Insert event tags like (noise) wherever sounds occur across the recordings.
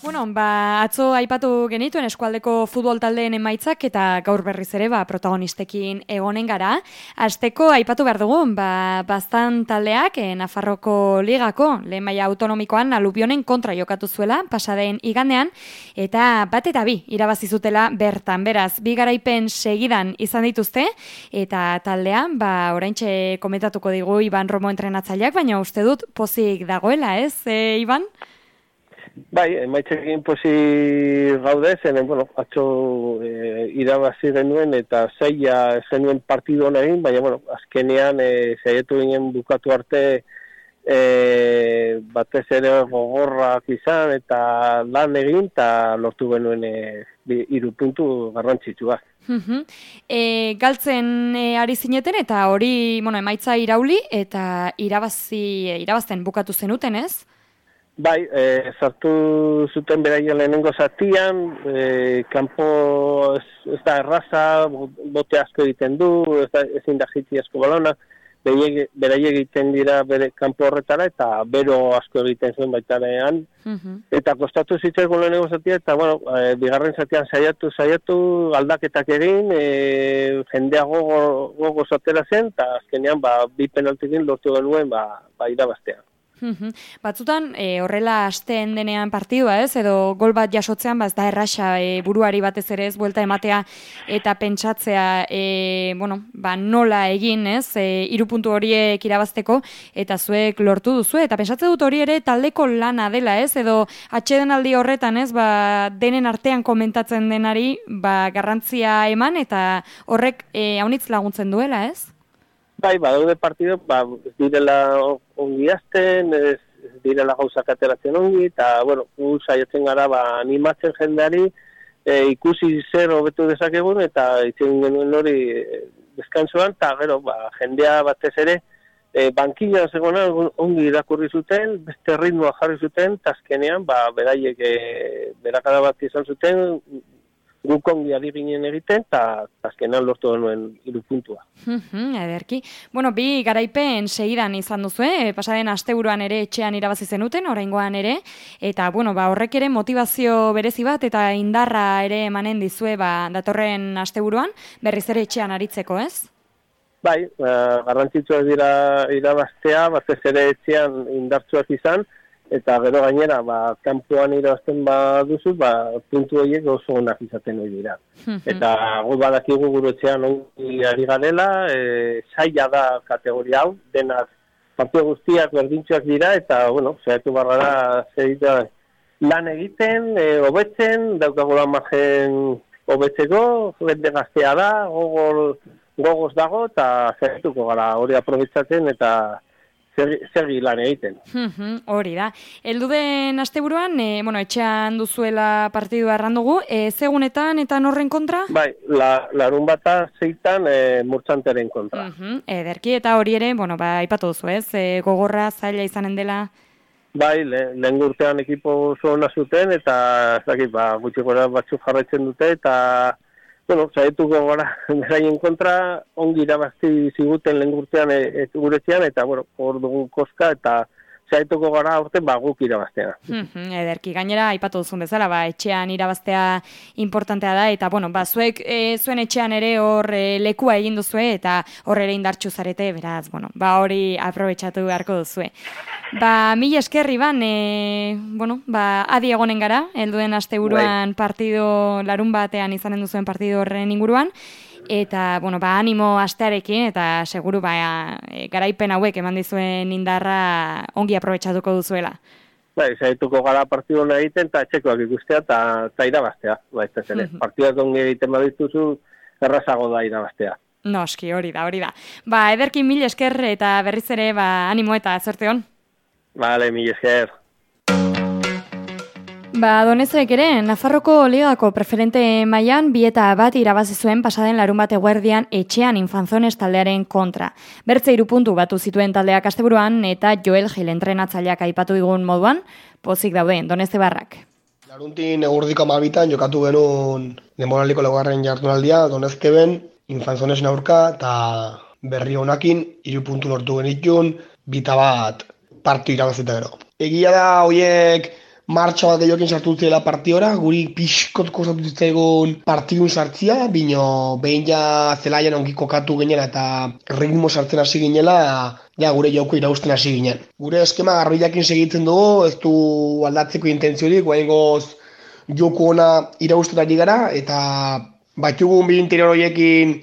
Bueno, ba, atzo aipatu genituen eskualdeko futbol taldeen emaitzak eta gaur berriz ere ba, protagonistekin egonen gara. Azteko aipatu behar dugu, ba, bastan taldeak e, Nafarroko ligako lehen maia autonomikoan alubionen kontra jokatu zuela, pasadeen igandean, eta bat eta bi irabazizutela bertan. Beraz, bi garaipen segidan izan dituzte, eta taldean, ba, oraintxe komentatuko digu Iban Romo entrenatzaileak, baina uste dut pozik dagoela, ez, e, Iban? Bai, emaitzekin posi gaude, zen, bueno, atxo e, irabazi genuen eta zaila zenuen partidu egin, baina, bueno, azkenean e, zaietu ginen bukatu arte e, batez ere gogorrak izan eta lan egin eta lortu genuen e, irupuntu garrantzitsua. E, galtzen e, ari zineten eta hori, bueno, emaitza irauli eta irabazi, irabazten bukatu zenuten, ez? Bai, e, sartu zuten beraia lehenengo zatian, e, kanpo ez, ez da erraza, bote asko egiten du, ez da ezin da jiti asko balona, beraia egiten dira bere kanpo horretara eta bero asko egiten zuen baitarean. Mm Eta kostatu zitzaigun lehenengo zatia, eta bueno, e, bigarren zatian saiatu, saiatu, aldaketak egin, e, jendea gogo, gogo zatera zen, eta azkenean ba, bi penaltikin lortu genuen ba, ba irabaztean. Batzutan e, horrela hasten denean partidua ez, edo gol bat jasotzean, ba, ez da erraxa e, buruari batez ere ez, buelta ematea eta pentsatzea e, bueno, ba, nola egin ez, e, irupuntu horiek irabazteko eta zuek lortu duzu, eta pentsatze dut hori ere taldeko lana dela ez, edo atxeden aldi horretan ez, ba, denen artean komentatzen denari ba, garrantzia eman eta horrek e, haunitz laguntzen duela ez? Bai, badaude partido, ba, direla ongi azten, ez, direla gauzak ateratzen ongi, eta, bueno, gu saietzen gara, ba, animatzen jendeari, e, ikusi zer hobetu dezakegun, eta itzen genuen hori e, deskansoan, eta gero, ba, jendea batez ere, e, bankila zegona ongi irakurri zuten, beste ritmoa jarri zuten, tazkenean, ba, beraiek e, berakada bat izan zuten, guk ongi ginen egiten, eta azkenan lortu denuen irupuntua. Ederki. Bueno, bi garaipen segidan izan duzu, eh? pasaren asteburuan ere etxean irabazi zenuten, oraingoan ere, eta bueno, ba, horrek ere motivazio berezi bat, eta indarra ere emanen dizue ba, datorren asteburuan, berriz ere etxean aritzeko, ez? Bai, uh, garrantzitsua dira irabaztea, batez ere etxean indartsuak izan, eta gero gainera, ba, kanpoan irabazten baduzu, ba, puntu horiek oso onak izaten hori dira. eta gu badakigu gurutzean ongi ari garela, e, saia da kategoria hau, denak partio guztiak berdintxoak dira, eta, bueno, zehatu barra da, zehita lan egiten, e, hobetzen, daukagola margen hobetzeko, bende gaztea da, gogol, gogoz dago, eta zehatuko gara hori aprobetsatzen, eta zer lan egiten. Hori da. Eldu den asteburuan, e, bueno, etxean duzuela partidua errandugu, e, zegunetan eta norren kontra? Bai, la, larun bata zeitan e, murtzanteren kontra. Ederki eta hori ere, bueno, ba, ipatu duzu ez, e, gogorra zaila izanen dela? Bai, le, lehen gurtean ekipo zuen zuten eta ez dakit, ba, gutxi gora batzu jarraitzen dute eta bueno, zaituko gara (laughs) beraien kontra, ongi irabazti ziguten lehen gurtean e, e, guretzean, eta, bueno, hor dugu koska, eta zaituko gara orte baguk irabaztea. ederki, gainera, aipatu duzun bezala, ba, etxean irabaztea importantea da, eta, bueno, ba, zuek e, zuen etxean ere hor e, lekua egin duzue, eta hor ere indartxu zarete, beraz, bueno, ba, hori aprobetsatu beharko duzue. Ba, mil eskerri ban, e, bueno, ba, adi egonen gara, helduen aste buruan bai. partido larun batean izanen duzuen partido horren inguruan, eta, bueno, ba, animo astearekin, eta seguru, ba, e, garaipen hauek eman dizuen indarra ongi aprobetsatuko duzuela. Ba, izaituko gara partido hona egiten, eta etxekoak ikustea, eta, irabaztea, ba, ez ere. Partidak ongi egiten badituzu, errazago da irabaztea. Noski, hori da, hori da. Ba, ederkin mil esker eta berriz ere, ba, animo eta zorte hon. Vale, mi esker. Ba, donezek ere, Nafarroko ligako preferente mailan bi eta bat irabazi zuen pasaden larun bate guardian etxean infanzones taldearen kontra. Bertze irupuntu batu zituen taldeak asteburuan eta Joel Gil entrenatzaileak aipatu digun moduan, pozik daude, donezte barrak. Laruntin egurdiko mabitan jokatu genuen demoraliko legarren jardunaldia, donezke ben, infanzonesen aurka eta berri honakin irupuntu lortu genitun, bita bat partu irabazita gero. Egia da, hoiek martxa bat gehiokin sartu zela partiora, guri pixkot kostatu zitzaigun partidun sartzia, bino behin ja zelaian ongi kokatu ginen eta ritmo sartzen hasi ginela, ja gure jauko irausten hasi ginen. Gure eskema garbilakin segitzen dugu, ez du aldatzeko intentziorik, guain goz joko ona irausten ari gara, eta batxugun bi interior horiekin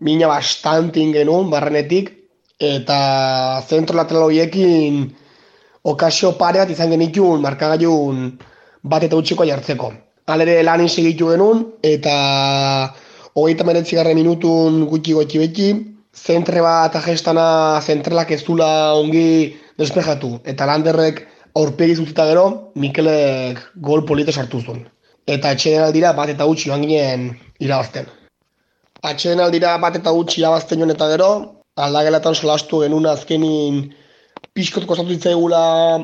mina bastantin genuen barrenetik, eta zentro lateral horiekin okazio pare bat izan genitun markagailun bat eta utxiko jartzeko. Alere lanin segitu genuen eta hogeita meretzi minutun gutxi gotxi beti, zentre bat agestana zentrelak ez dula ongi despejatu. Eta landerrek aurpegi zuzita gero, Mikelek gol polito sartu zuen. Eta atxeden aldira bat eta utxi joan ginen irabazten. Atxeden aldira bat eta utxi irabazten joan eta gero, aldagelatan solastu genuen azkenin pixkot kostatu ditzaigula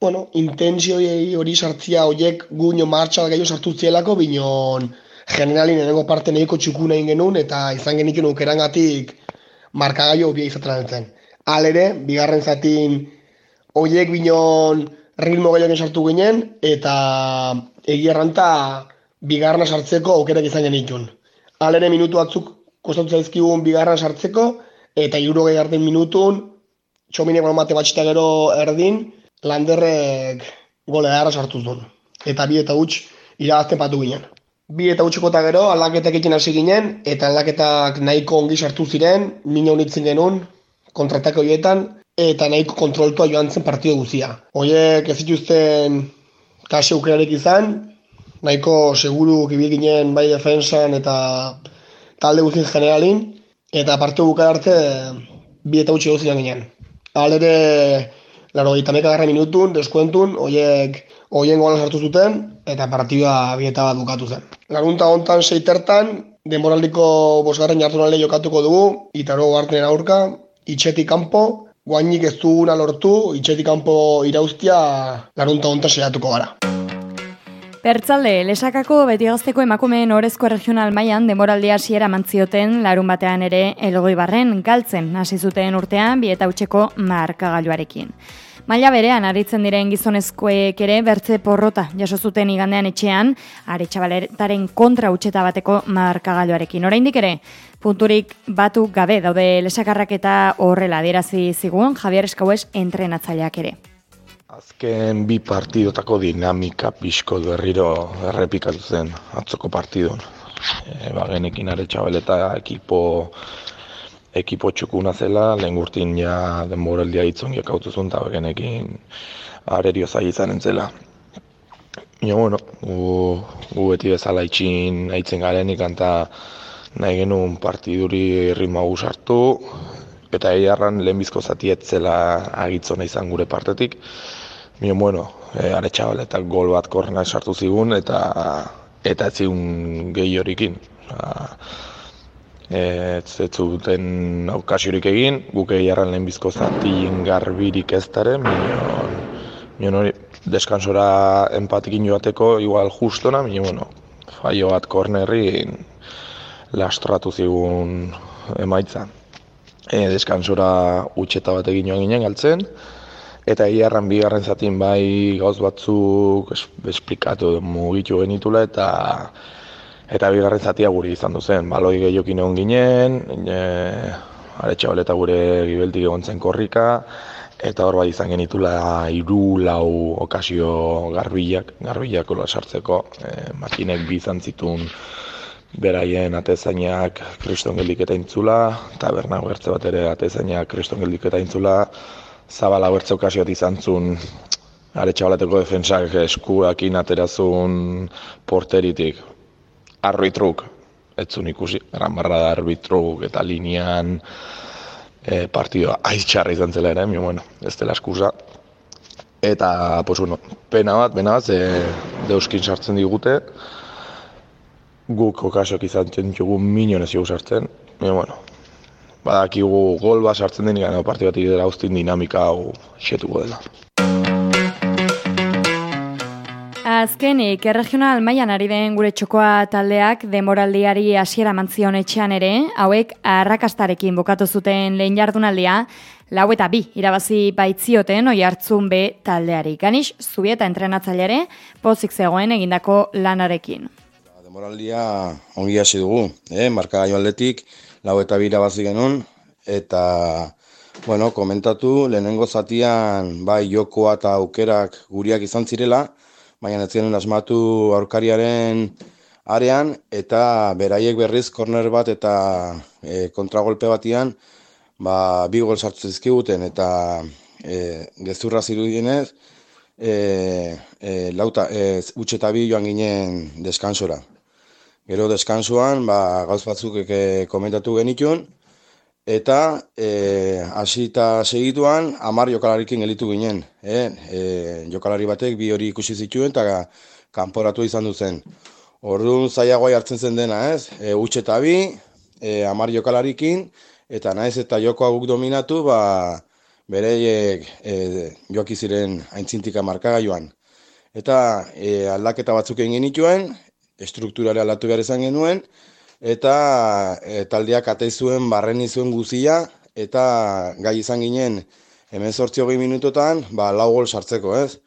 bueno, intensio hori sartzia horiek guño martxa gehiago sartu zielako, binon generalin erengo parte nahiko txuku nahi genuen eta izan geniken ukeran gatik markagaio obia izaten zen. Alere, bigarren zatin horiek binon ritmo gehiago sartu ginen eta egia erranta bigarna sartzeko aukerak izan genitun. Alere minutu batzuk kostatu zaizkigun bigarna sartzeko eta iruro gehi minutun txominek mate batxita gero erdin, landerrek gole darra sartu zuen. Eta bi eta huts irabazten patu ginen. Bi eta hutsiko eta gero aldaketak egin hasi ginen, eta aldaketak nahiko ongi sartu ziren, mina unitzen genuen, kontratak horietan, eta nahiko kontroltua joan zen partido guzia. Hoiek ez zituzten kasi aukerarek izan, nahiko seguru kibil ginen bai defensan eta talde guztien generalin, eta partidu buka arte bi eta hutsiko ginen. Alere, laro gita garra minutun, deskuentun, oiek oien gola sartu zuten, eta partidua bieta bat bukatu zen. Lagunta hontan seitertan, denboraldiko bosgarren jartu jokatuko dugu, itaro gartenen aurka, itxetik kanpo, guainik ez duguna lortu, itxetik kanpo irauztia larunta hontan seiatuko gara. Bertzalde, lesakako beti gazteko emakumeen orezko regional mailan demoraldia hasiera mantzioten larun batean ere elogoi barren galtzen hasi zuten urtean bieta utzeko markagailuarekin. Maila berean aritzen diren gizonezkoek ere bertze porrota jaso zuten igandean etxean, are txabaletaren kontra utxeta bateko markagailuarekin. Oraindik ere, punturik batu gabe daude lesakarrak eta horrela dierazi zigun Javier Eskaues entrenatzaileak ere. Azken bi partidotako dinamika pixko berriro errepikatu zen atzoko partidon. E, ba, genekin are txabeleta ekipo, ekipo txukuna zela, lehen gurtin ja denboraldia itzongiak hau zuen, eta genekin arerio zai izan entzela. Ino, bueno, gu, gu beti bezala itxin aitzen garenik, eta nahi genuen partiduri ritmo sartu, eta egiarran lehenbizko zati etzela agitzona izan gure partetik. Mio, bueno, e, are eta gol bat korrena sartu zigun eta eta ez zigun gehi horikin. E, ez zuten aukasiorik egin, guk egiarran lehenbizko zati garbirik ez dara, mio, mio nori, deskansora empatikin joateko igual justona, mio, bueno, faio bat kornerri lastratu zigun emaitza e, deskansora utxeta bat egin joan ginen galtzen, eta egiarran bigarren zatin bai gauz batzuk esplikatu mugitu genitula eta eta bigarren zatia guri izan duzen. Baloi gehiokin egon ginen, e, aretsa baleta gure gibeltik egon zen korrika, eta hor bai izan genitula hiru lau okazio garbilak, garbilak sartzeko, e, makinek izan zitun beraien atezainak kriston geldik eta intzula, taberna gertze bat ere atezainak kriston geldik eta intzula, zabala gertze okasiot izan zun, are defensak eskuakin aterazun porteritik, arbitruk, ez zun ikusi, eran da arbitruk eta linean e, partidua aiztxarra izan zela ere, mi, bueno, ez dela eskusa. Eta, pues, bueno, pena bat, pena bat, deuskin sartzen digute, guk okasok izan txentxugu minionez jau sartzen. E, bueno, badakigu gol bat sartzen denik, gana parti bat idera dinamika hau xetuko dela. azkenik, erregional mailan ari den gure txokoa taldeak demoraldiari hasiera mantzion etxean ere, hauek arrakastarekin bokatu zuten lehen jardunaldia, lau eta bi irabazi baitzioten oi hartzun be taldeari. Ganix, zubieta entrenatzaileare, pozik zegoen egindako lanarekin. Demoraldia ongi hasi dugu, eh? marka aldetik, lau eta bi irabazi genuen, eta Bueno, komentatu, lehenengo zatian, bai, jokoa eta aukerak guriak izan zirela, baina ez ziren asmatu aurkariaren arean, eta beraiek berriz korner bat eta e, kontragolpe batian, ba, bi gol sartu zizkiguten, eta e, gezurra zirudienez, e, e, lauta, e, utxe bi joan ginen deskansora. Gero deskansuan, ba, gauz batzuk e, komentatu genitun, Eta e, hasita segituan hamar jokalarikin elitu ginen. E, e, jokalari batek bi hori ikusi zituen eta kanporatu izan du zen. Orduan zaiagoa hartzen zen dena, ez? E, Utxe eta bi, e, amar jokalarikin, eta naiz eta jokoa guk dominatu, ba, bereiek e, joaki ziren aintzintika markagailuan. Eta e, aldaketa batzuk egin genituen, strukturare aldatu behar izan genuen, eta e, taldeak atei zuen barren izuen guzia eta gai izan ginen hemen sortzi hogei minutotan ba, lau gol sartzeko ez?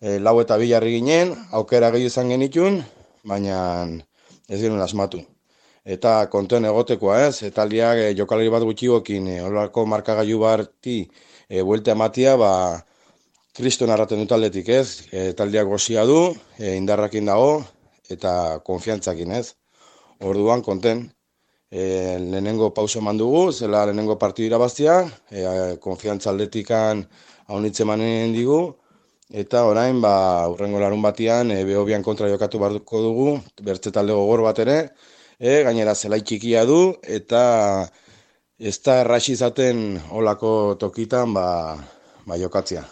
E, lau eta bilarri ginen aukera gehi izan genitun baina ez genuen asmatu. Eta konten egotekoa ez? E, taldeak e, jokalari bat gutxiokin e, horrelako markagailu barti e, buelte amatia ba, kriston arraten dut taldetik ez? E, taldeak gozia du e, indarrakin dago eta konfiantzakin ez orduan konten e, lehenengo pauso eman dugu, zela lehenengo partidu irabaztia, e, konfiantza aldetikan haunitze manen digu, eta orain, ba, urrengo larun batian, e, behobian kontra jokatu barduko dugu, bertze talde gogor bat ere, e, gainera zelai txikia du, eta ez da erraxi izaten olako tokitan, ba, ba jokatzia.